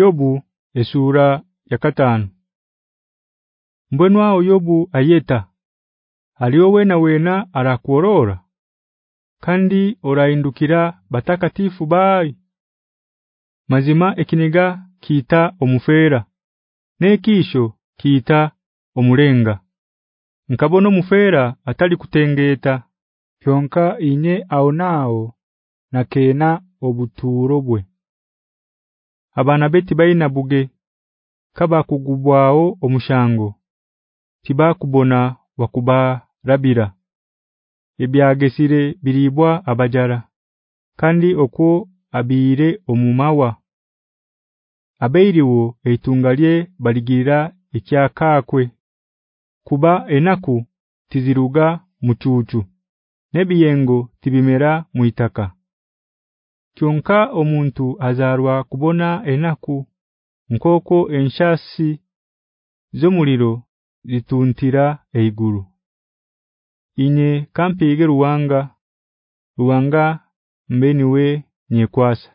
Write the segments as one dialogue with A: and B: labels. A: Yobu esura yakatanu Mbwenwa oyobu ayeta aliowe na wena arakuorora kandi orahindukira batakatifu bayi mazima ekiniga kiita omufera nekisho kiita omulenga nkabono mufera atali kutengeta kyonka inye aonao na kena obuturo bwe abana beti baina buge kaba kugubwao omushango tiba kubona wakuba rabira ebyagesire biribwa abajara kandi okwo abire omumawa abeiriwo eitungalie baligira ekyakakwe kuba enaku tiziruga mucucu nebiyengo tibimera muitaka kyonka omuntu azarwa kubona enaku nkoko enshasi zomuliro zituntira eiguru inye kampige ruwanga ruwanga mbeniwe nyekwasa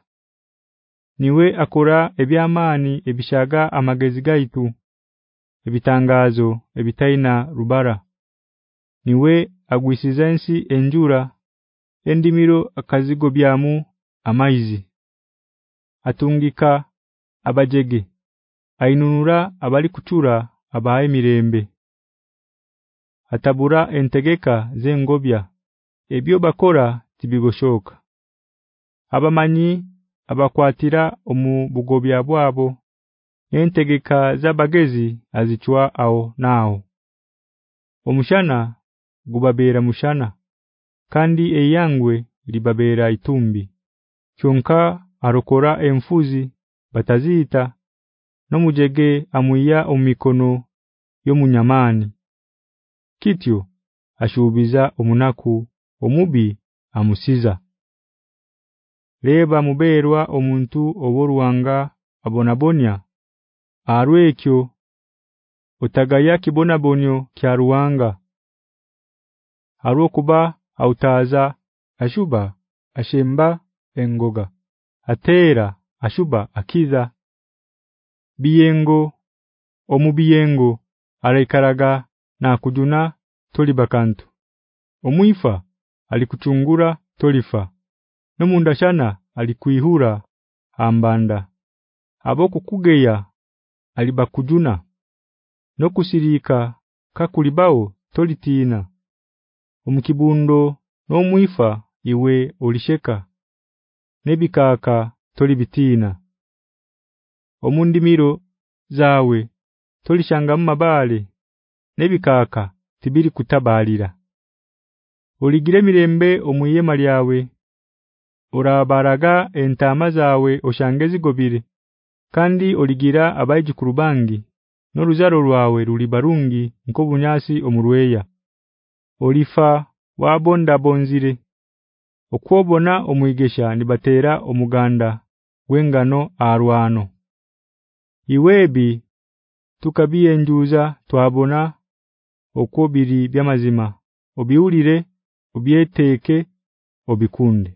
A: niwe akora ebyamani ebishaga amagezi gaitu ebitangazo ebitaina rubara niwe agwisizensi enjura endimiro akazigo byamu amaize atungika abajege ainunura abali kutura abaye mirembe atabura entegeka zengobya ebyo bakora tibigoshoka abamanyi abakwatira omubugobya bwabo entegeka zabagezi azichwa ao nao omushana gubabera mushana kandi eyangwe libabera itumbi kyonka arokora enfuzi bataziita nomujege amuya omikono yomunyamani kityo ashubiza omunaku omubi amusiza leba muberwa omuntu oboruwanga abonabonya arwekyo otagaya kibonabonyo kya ruwanga harokuba autaza ashuba ashemba engoga atera ashuba akiza biyengo omubiyengo alaikaraga na kujuna tolibakantu omwifa alikuchungura tolifa nomundashana alikuihura ambanda abokukugeya alibakujuna nokusirika kakulibao tolitina omukibundo nomwifa iwe olisheka nebikaka tolibitina omundi miro zawe tolishanga mabale nebikaka tibiri kutabalira oligire mirembe omuyema lyawe urabaraga entama zawe oshangezi gobire kandi oligira abaji kurubangi noruzaro rwawe ruli barungi nko bunyasi omurweya olifa wabonda bonzire okwobona omwigesha nibatera omuganda gwengano arwano iwebi tukabiye njuza twabona okwobiri byamazima obiulire obyeteeke obikunde